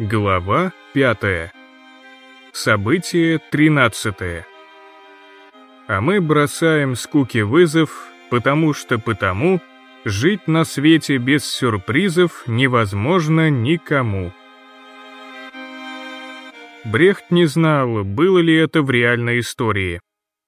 Глава 5. Событие 13. А мы бросаем скуке вызов, потому что потому жить на свете без сюрпризов невозможно никому. Брехт не знал, было ли это в реальной истории.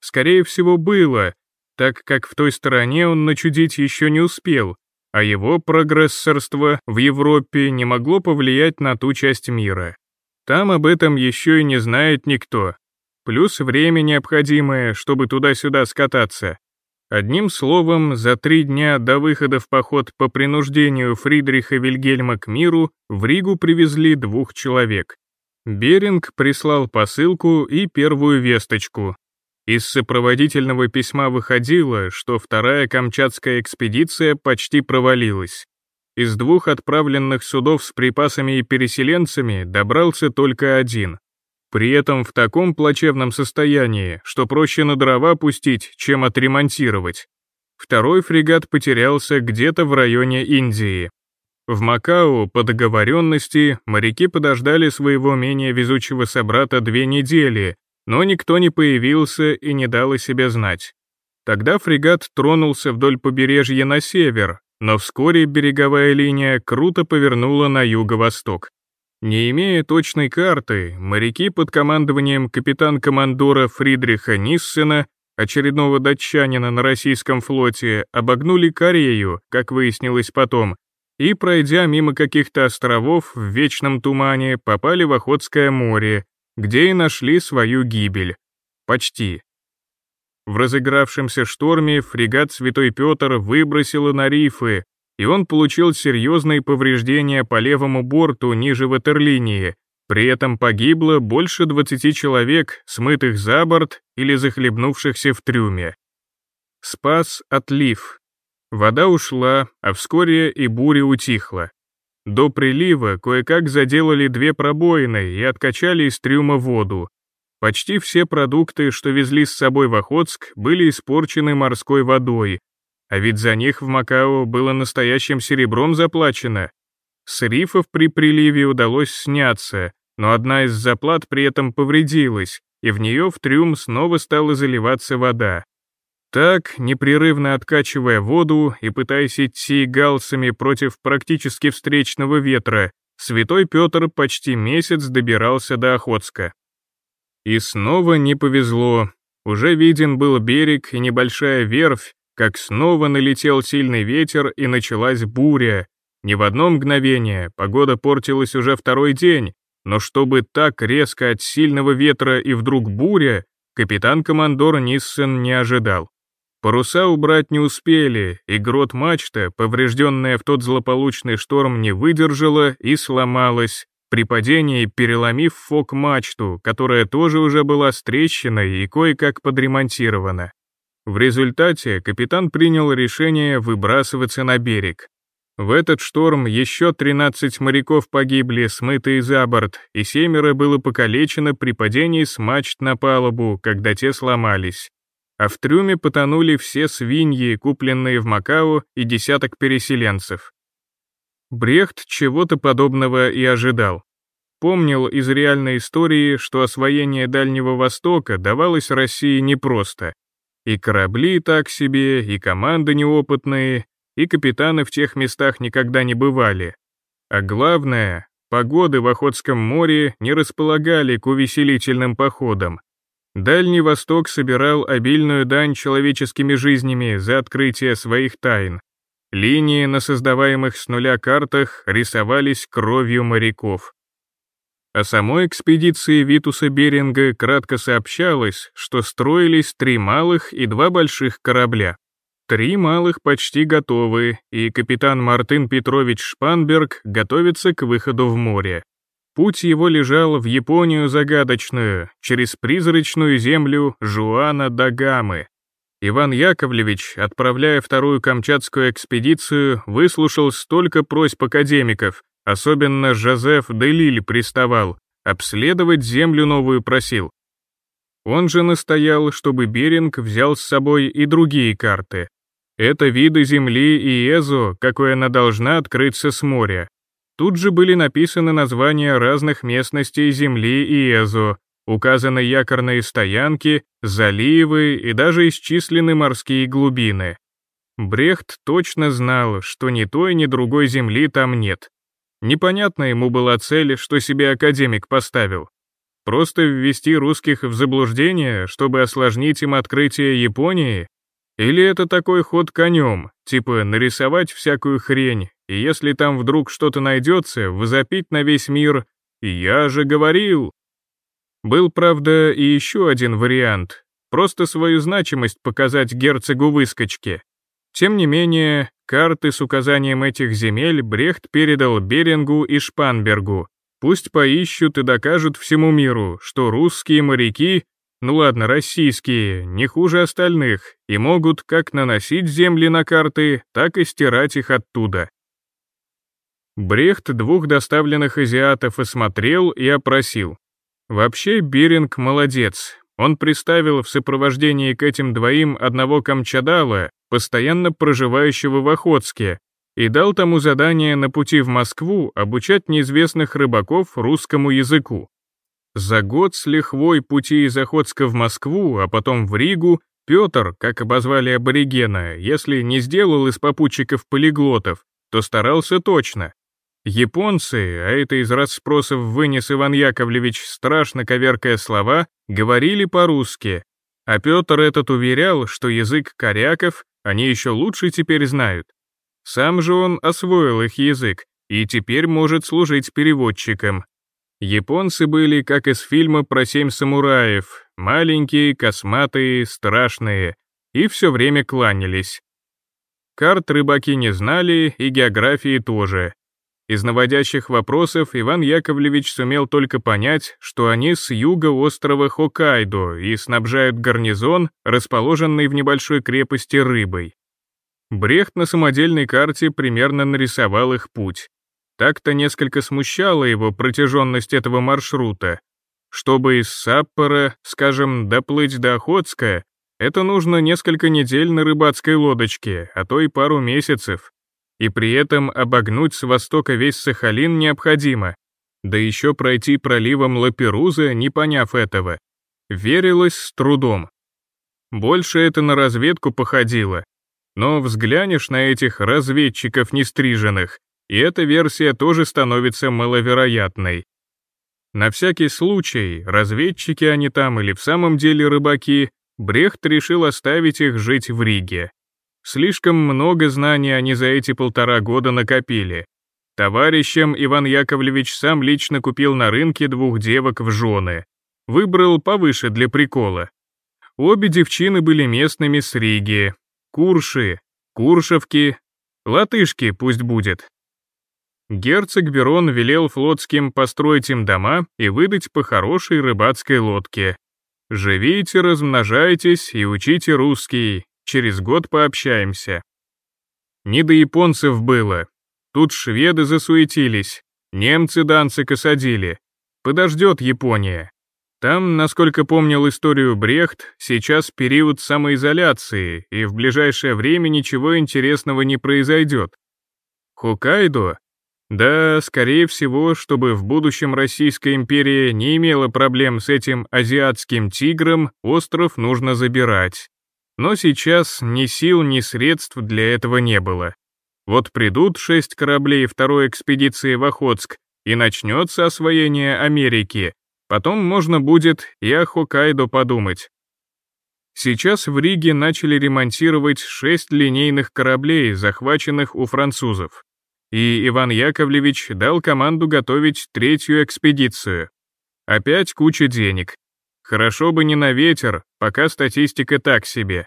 Скорее всего, было, так как в той стороне он начудить еще не успел, а его прогрессорство в Европе не могло повлиять на ту часть мира. Там об этом еще и не знает никто. Плюс время необходимое, чтобы туда-сюда скататься. Одним словом, за три дня до выхода в поход по принуждению Фридриха Вильгельма к миру в Ригу привезли двух человек. Беринг прислал посылку и первую весточку, из сопроводительного письма выходило, что вторая Камчатская экспедиция почти провалилась. Из двух отправленных судов с припасами и переселенцами добрался только один. При этом в таком плачевном состоянии, что проще на дрова пустить, чем отремонтировать. Второй фрегат потерялся где-то в районе Индии. В Макао по договоренности моряки подождали своего менее везучего собрата две недели, но никто не появился и не дал о себе знать. Тогда фрегат тронулся вдоль побережья на север, но вскоре береговая линия круто повернула на юго-восток. Не имея точной карты, моряки под командованием капитан-командора Фридриха Ниссена, очередного датчанина на российском флоте, обогнули Корею, как выяснилось потом, и, пройдя мимо каких-то островов в вечном тумане, попали в Охотское море, где и нашли свою гибель. Почти. В разыгравшемся шторме фрегат «Святой Петр» выбросило на рифы, и он получил серьезные повреждения по левому борту ниже ватерлинии, при этом погибло больше 20 человек, смытых за борт или захлебнувшихся в трюме. Спас отлив. Вода ушла, а вскоре и буря утихла. До прилива кое-как заделали две пробоины и откачали из трюма воду. Почти все продукты, что везли с собой в Охотск, были испорчены морской водой, а ведь за них в Макао было настоящим серебром заплачено. С рифов при приливе удалось сняться, но одна из заплат при этом повредилась, и в нее в трюм снова стала заливаться вода. Так, непрерывно откачивая воду и пытаясь идти галсами против практически встречного ветра, святой Петр почти месяц добирался до Охотска. И снова не повезло. Уже виден был берег и небольшая верфь, как снова налетел сильный ветер и началась буря. Не в одно мгновение, погода портилась уже второй день, но чтобы так резко от сильного ветра и вдруг буря, капитан-командор Ниссен не ожидал. Паруса убрать не успели, и грот мачта, поврежденная в тот злополучный шторм, не выдержала и сломалась, при падении переломив фок-мачту, которая тоже уже была стрещена и кое-как подремонтирована. В результате капитан принял решение выбрасываться на берег. В этот шторм еще 13 моряков погибли, смытые за борт, и семеро было покалечено при падении с мачт на палубу, когда те сломались а в трюме потонули все свиньи, купленные в Макао, и десяток переселенцев. Брехт чего-то подобного и ожидал. Помнил из реальной истории, что освоение Дальнего Востока давалось России непросто. И корабли так себе, и команды неопытные, и капитаны в тех местах никогда не бывали. А главное, погоды в Охотском море не располагали к увеселительным походам, Дальний Восток собирал обильную дань человеческими жизнями за открытие своих тайн. Линии на создаваемых с нуля картах рисовались кровью моряков. О самой экспедиции Витуса Беринга кратко сообщалось, что строились три малых и два больших корабля. Три малых почти готовы, и капитан Мартын Петрович Шпанберг готовится к выходу в море. Путь его лежал в Японию загадочную, через призрачную землю Жуана Дагамы. Иван Яковлевич, отправляя вторую Камчатскую экспедицию, выслушал столько просьб академиков, особенно Жозеф Делиль приставал, обследовать землю новую просил. Он же настоял, чтобы Беринг взял с собой и другие карты. Это виды Земли и Эзо, какой она должна открыться с моря. Тут же были написаны названия разных местностей Земли и Эзо, указаны якорные стоянки, заливы и даже исчислены морские глубины. Брехт точно знал, что ни той, ни другой Земли там нет. Непонятно ему была цель, что себе академик поставил. Просто ввести русских в заблуждение, чтобы осложнить им открытие Японии? Или это такой ход конем, типа нарисовать всякую хрень, и если там вдруг что-то найдется, возопить на весь мир «Я же говорил!». Был, правда, и еще один вариант — просто свою значимость показать герцогу выскочки. Тем не менее, карты с указанием этих земель Брехт передал Берингу и Шпанбергу. Пусть поищут и докажут всему миру, что русские моряки ну ладно, российские, не хуже остальных, и могут как наносить земли на карты, так и стирать их оттуда. Брехт двух доставленных азиатов осмотрел и опросил. Вообще Беринг молодец. Он приставил в сопровождении к этим двоим одного камчадала, постоянно проживающего в Охотске, и дал тому задание на пути в Москву обучать неизвестных рыбаков русскому языку. За год с лихвой пути из Охотска в Москву, а потом в Ригу, Петр, как обозвали аборигена, если не сделал из попутчиков полиглотов, то старался точно. Японцы, а это из расспросов вынес Иван Яковлевич, страшно коверкая слова, говорили по-русски, а Петр этот уверял, что язык коряков они еще лучше теперь знают. Сам же он освоил их язык и теперь может служить переводчиком, Японцы были как из фильма про семь самураев, маленькие, косматые, страшные, и все время кланялись. Карт рыбаки не знали, и географии тоже. Из наводящих вопросов Иван Яковлевич сумел только понять, что они с юга острова Хоккайдо и снабжают гарнизон, расположенный в небольшой крепости рыбой. Брехт на самодельной карте примерно нарисовал их путь. Так-то несколько смущала его протяженность этого маршрута. Чтобы из Саппора, скажем, доплыть до Охотска, это нужно несколько недель на рыбацкой лодочке, а то и пару месяцев. И при этом обогнуть с востока весь Сахалин необходимо. Да еще пройти проливом Лаперуза, не поняв этого. Верилось с трудом. Больше это на разведку походило. Но взглянешь на этих разведчиков нестриженных, и эта версия тоже становится маловероятной. На всякий случай, разведчики они там или в самом деле рыбаки, Брехт решил оставить их жить в Риге. Слишком много знаний они за эти полтора года накопили. Товарищам Иван Яковлевич сам лично купил на рынке двух девок в жены. Выбрал повыше для прикола. Обе девчины были местными с Риги. Курши, Куршевки, латышки пусть будет. Герцог Берон велел флотским построить им дома и выдать по хорошей рыбацкой лодке. Живите, размножайтесь и учите русский, через год пообщаемся. Не до японцев было. Тут шведы засуетились, немцы Данцик осадили. Подождет Япония. Там, насколько помнил историю Брехт, сейчас период самоизоляции, и в ближайшее время ничего интересного не произойдет. Хоккайдо да, скорее всего, чтобы в будущем Российская империя не имела проблем с этим азиатским тигром, остров нужно забирать. Но сейчас ни сил, ни средств для этого не было. Вот придут шесть кораблей второй экспедиции в Охотск, и начнется освоение Америки. Потом можно будет и о Хоккайдо подумать. Сейчас в Риге начали ремонтировать шесть линейных кораблей, захваченных у французов и Иван Яковлевич дал команду готовить третью экспедицию. Опять куча денег. Хорошо бы не на ветер, пока статистика так себе.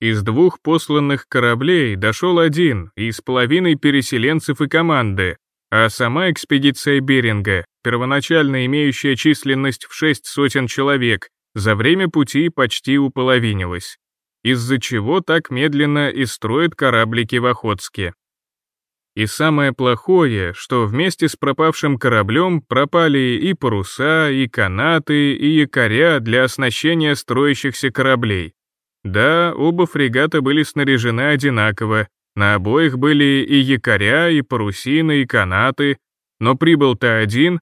Из двух посланных кораблей дошел один, из половины переселенцев и команды, а сама экспедиция Беринга, первоначально имеющая численность в шесть сотен человек, за время пути почти уполовинилась. Из-за чего так медленно и строят кораблики в Охотске. И самое плохое, что вместе с пропавшим кораблем пропали и паруса, и канаты, и якоря для оснащения строящихся кораблей. Да, оба фрегата были снаряжены одинаково, на обоих были и якоря, и парусины, и канаты, но прибыл-то один,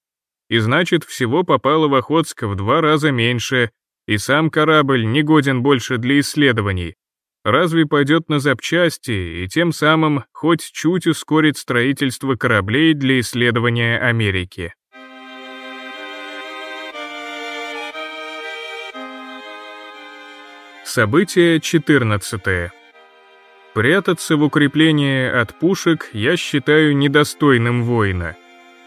и значит всего попало в Охотск в два раза меньше, и сам корабль не годен больше для исследований. Разве пойдет на запчасти и тем самым хоть чуть ускорит строительство кораблей для исследования Америки. Событие 14. Прятаться в укреплении от пушек я считаю недостойным воина.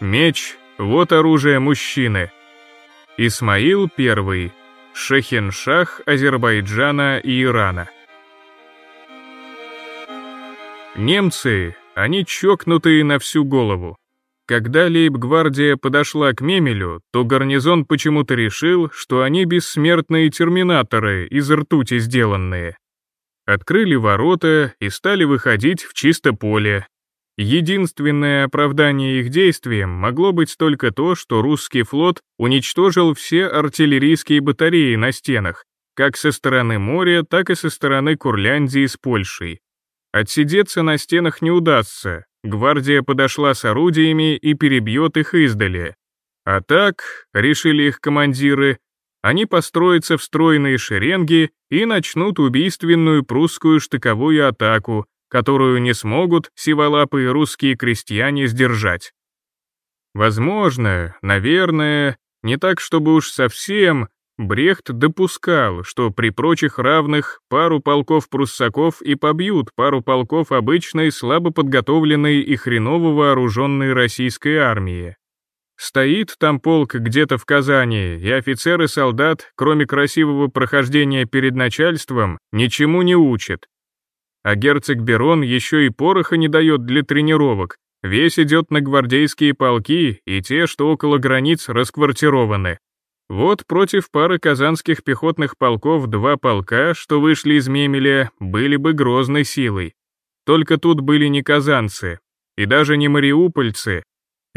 Меч — вот оружие мужчины. Исмаил I, Шахеншах Азербайджана и Ирана. Немцы, они чокнутые на всю голову. Когда лейб-гвардия подошла к Мемелю, то гарнизон почему-то решил, что они бессмертные терминаторы из ртути сделанные. Открыли ворота и стали выходить в чисто поле. Единственное оправдание их действиям могло быть только то, что русский флот уничтожил все артиллерийские батареи на стенах, как со стороны моря, так и со стороны Курляндии с Польшей. Отсидеться на стенах не удастся, гвардия подошла с орудиями и перебьет их издали. А так, решили их командиры, они построятся в стройные шеренги и начнут убийственную прусскую штыковую атаку, которую не смогут сиволапые русские крестьяне сдержать. Возможно, наверное, не так, чтобы уж совсем, Брехт допускал, что при прочих равных пару полков пруссаков и побьют пару полков обычной слабо подготовленной и хреново вооруженной российской армии. Стоит там полк где-то в Казани, и офицер и солдат, кроме красивого прохождения перед начальством, ничему не учат. А герцог Берон еще и пороха не дает для тренировок, весь идет на гвардейские полки и те, что около границ расквартированы. Вот против пары казанских пехотных полков два полка, что вышли из Мемеля, были бы грозной силой. Только тут были не казанцы, и даже не мариупольцы.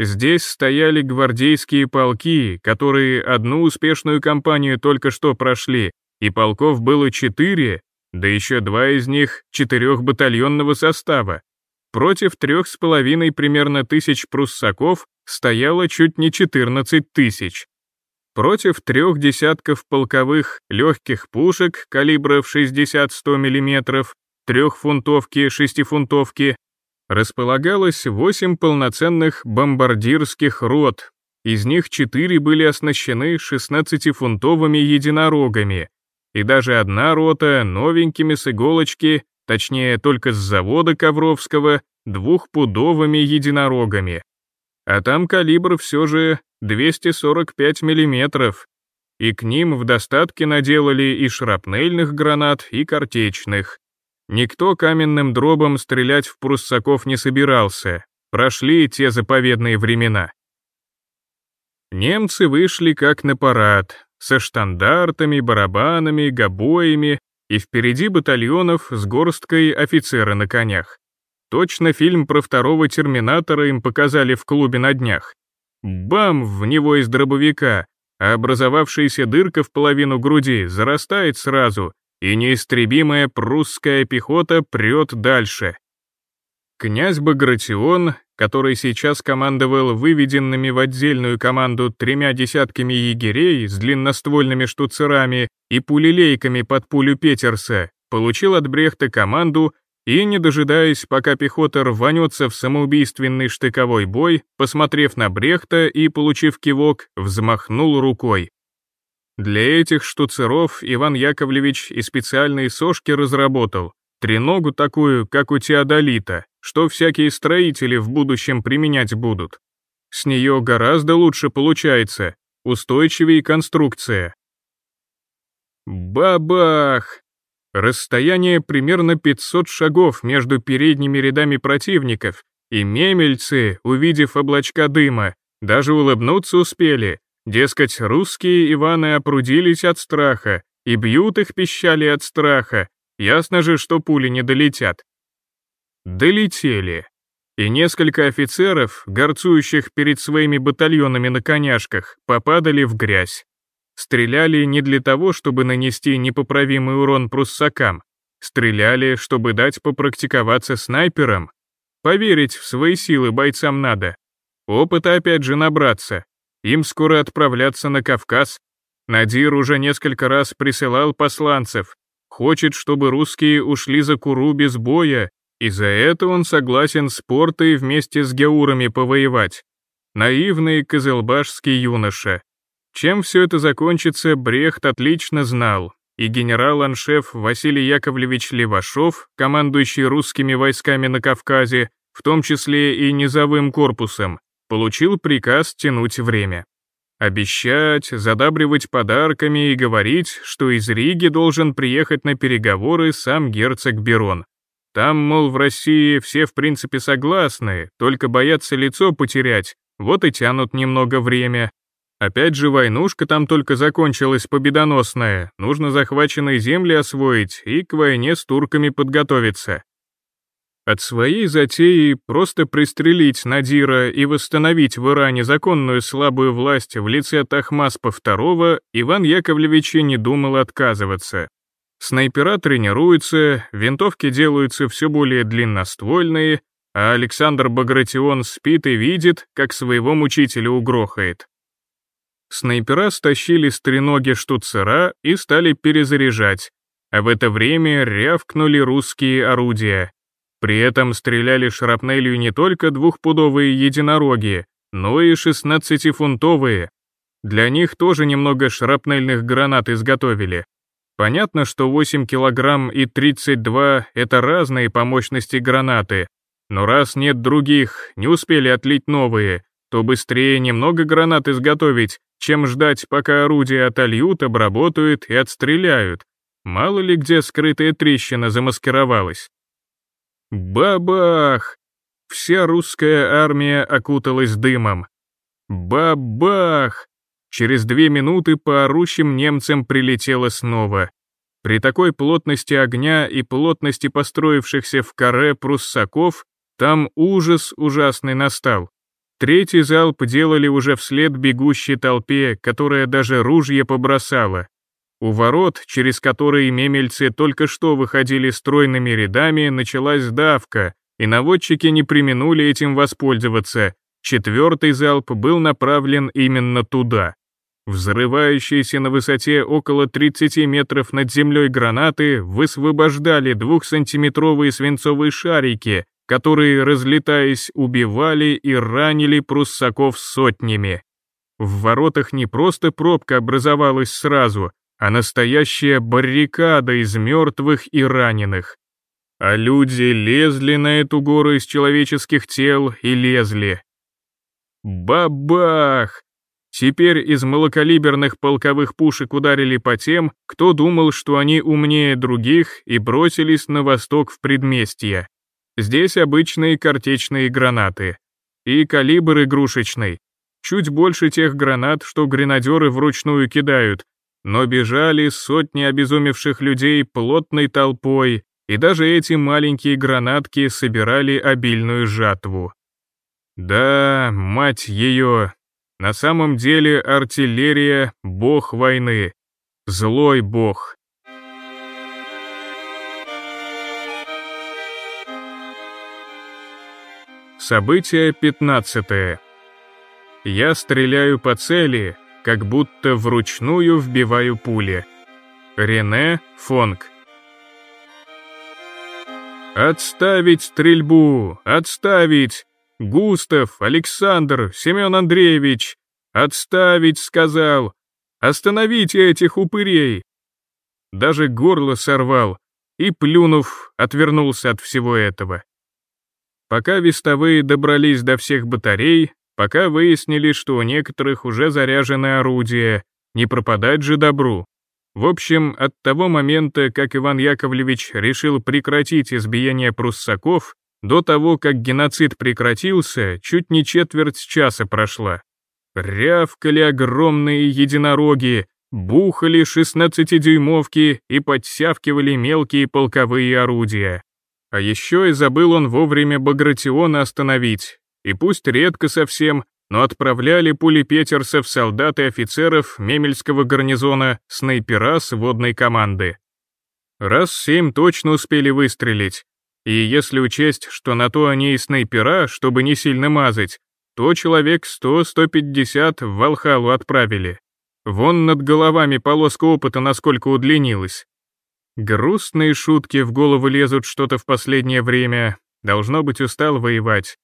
Здесь стояли гвардейские полки, которые одну успешную кампанию только что прошли, и полков было четыре, да еще два из них четырехбатальонного состава. Против трех с половиной примерно тысяч пруссаков стояло чуть не 14 тысяч против трех десятков полковых легких пушек калибров 60-100 мм, трехфунтовки, шестифунтовки, располагалось восемь полноценных бомбардирских рот, из них четыре были оснащены 16-фунтовыми единорогами, и даже одна рота новенькими с иголочки, точнее только с завода Ковровского, двухпудовыми единорогами. А там калибр все же 245 мм, и к ним в достатке наделали и шрапнельных гранат, и картечных. Никто каменным дробом стрелять в пруссаков не собирался, прошли те заповедные времена. Немцы вышли как на парад, со штандартами, барабанами, гобоями, и впереди батальонов с горсткой офицера на конях. Точно фильм про второго Терминатора им показали в клубе на днях. Бам! В него из дробовика, а образовавшаяся дырка в половину груди зарастает сразу, и неистребимая прусская пехота прет дальше. Князь Багратион, который сейчас командовал выведенными в отдельную команду тремя десятками егерей с длинноствольными штуцерами и пулелейками под пулю Петерса, получил от Брехта команду и, не дожидаясь, пока пехота рванется в самоубийственный штыковой бой, посмотрев на Брехта и, получив кивок, взмахнул рукой. Для этих штуцеров Иван Яковлевич и специальные сошки разработал, треногу такую, как у теодолита, что всякие строители в будущем применять будут. С нее гораздо лучше получается, устойчивее конструкция. Бабах! Расстояние примерно 500 шагов между передними рядами противников, и мемельцы, увидев облачка дыма, даже улыбнуться успели, дескать, русские Иваны опрудились от страха, и бьют их пищали от страха, ясно же, что пули не долетят. Долетели. И несколько офицеров, горцующих перед своими батальонами на коняшках, попадали в грязь. Стреляли не для того, чтобы нанести непоправимый урон пруссакам. Стреляли, чтобы дать попрактиковаться снайперам. Поверить в свои силы бойцам надо. Опыта опять же набраться. Им скоро отправляться на Кавказ. Надир уже несколько раз присылал посланцев. Хочет, чтобы русские ушли за Куру без боя, и за это он согласен с портой вместе с геурами повоевать. Наивный козылбашский юноша. Чем все это закончится, Брехт отлично знал, и генерал-аншеф Василий Яковлевич Левашов, командующий русскими войсками на Кавказе, в том числе и низовым корпусом, получил приказ тянуть время. Обещать, задабривать подарками и говорить, что из Риги должен приехать на переговоры сам герцог Берон. Там, мол, в России все в принципе согласны, только боятся лицо потерять, вот и тянут немного время. Опять же, войнушка там только закончилась победоносная, нужно захваченные земли освоить и к войне с турками подготовиться. От своей затеи просто пристрелить Надира и восстановить в Иране законную слабую власть в лице Тахмаспа II Иван Яковлевич и не думал отказываться. Снайпера тренируются, винтовки делаются все более длинноствольные, а Александр Багратион спит и видит, как своего мучителя угрохает. Снайпера стащили с треноги штуцера и стали перезаряжать, а в это время рявкнули русские орудия. При этом стреляли шрапнелью не только двухпудовые единороги, но и шестнадцатифунтовые. Для них тоже немного шрапнельных гранат изготовили. Понятно, что 8 килограмм и 32 — это разные по мощности гранаты, но раз нет других, не успели отлить новые, то быстрее немного гранат изготовить, чем ждать, пока орудия отольют, обработают и отстреляют. Мало ли где скрытая трещина замаскировалась. Бабах! Вся русская армия окуталась дымом. Бабах! Через две минуты по орущим немцам прилетело снова. При такой плотности огня и плотности построившихся в каре пруссаков, там ужас ужасный настал. Третий залп делали уже вслед бегущей толпе, которая даже ружье побросала. У ворот, через которые мемельцы только что выходили стройными рядами, началась давка, и наводчики не применули этим воспользоваться. Четвертый залп был направлен именно туда. Взрывающиеся на высоте около 30 метров над землей гранаты высвобождали двухсантиметровые свинцовые шарики, которые, разлетаясь, убивали и ранили пруссаков сотнями. В воротах не просто пробка образовалась сразу, а настоящая баррикада из мертвых и раненых. А люди лезли на эту гору из человеческих тел и лезли. Бабах! Теперь из малокалиберных полковых пушек ударили по тем, кто думал, что они умнее других, и бросились на восток в предместье. Здесь обычные картечные гранаты. И калибр игрушечный. Чуть больше тех гранат, что гренадеры вручную кидают, но бежали сотни обезумевших людей плотной толпой, и даже эти маленькие гранатки собирали обильную жатву. Да, мать ее, на самом деле артиллерия — бог войны, злой бог. Событие 15. Я стреляю по цели, как будто вручную вбиваю пули. Рене Фонг. «Отставить стрельбу! Отставить! Густав, Александр, Семен Андреевич! Отставить, сказал! Остановите этих упырей!» Даже горло сорвал и, плюнув, отвернулся от всего этого. Пока вестовые добрались до всех батарей, пока выяснили, что у некоторых уже заряжены орудия, не пропадать же добру. В общем, от того момента, как Иван Яковлевич решил прекратить избиение пруссаков, до того, как геноцид прекратился, чуть не четверть часа прошла. Рявкали огромные единороги, бухали шестнадцатидюймовки и подсявкивали мелкие полковые орудия. А еще и забыл он вовремя Багратиона остановить, и пусть редко совсем, но отправляли пулепетерсов солдат и офицеров Мемельского гарнизона снайпера сводной команды. Раз семь точно успели выстрелить, и если учесть, что на то они и снайпера, чтобы не сильно мазать, то человек 100-150 в Валхалу отправили. Вон над головами полоска опыта насколько удлинилась. Грустные шутки в голову лезут что-то в последнее время. Должно быть, устал воевать.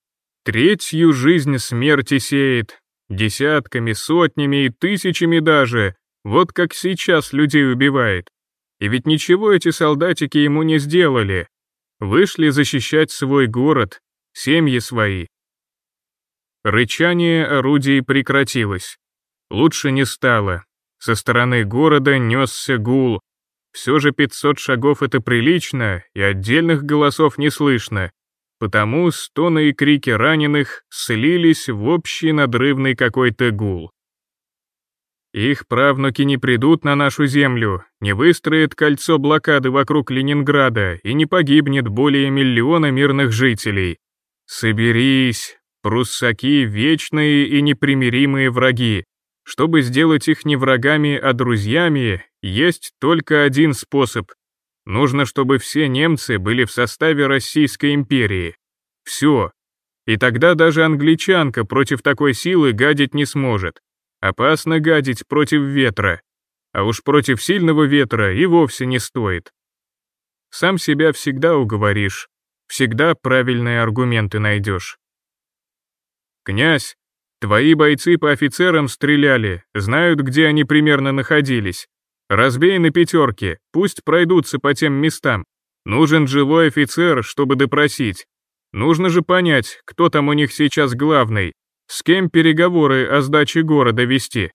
Третью жизнь смерти сеет. Десятками, сотнями и тысячами даже. Вот как сейчас людей убивает. И ведь ничего эти солдатики ему не сделали. Вышли защищать свой город, семьи свои. Рычание орудий прекратилось. Лучше не стало. Со стороны города несся гул. Все же 500 шагов — это прилично, и отдельных голосов не слышно. Потому стоны и крики раненых слились в общий надрывный какой-то гул. Их правнуки не придут на нашу землю, не выстроят кольцо блокады вокруг Ленинграда и не погибнет более миллиона мирных жителей. Соберись, пруссаки вечные и непримиримые враги. Чтобы сделать их не врагами, а друзьями, есть только один способ. Нужно, чтобы все немцы были в составе Российской империи. Все. И тогда даже англичанка против такой силы гадить не сможет. Опасно гадить против ветра, а уж против сильного ветра и вовсе не стоит. Сам себя всегда уговоришь, всегда правильные аргументы найдешь. «Князь, твои бойцы по офицерам стреляли, знают, где они примерно находились. Разбей на пятерки, пусть пройдутся по тем местам. Нужен живой офицер, чтобы допросить. Нужно же понять, кто там у них сейчас главный, с кем переговоры о сдаче города вести?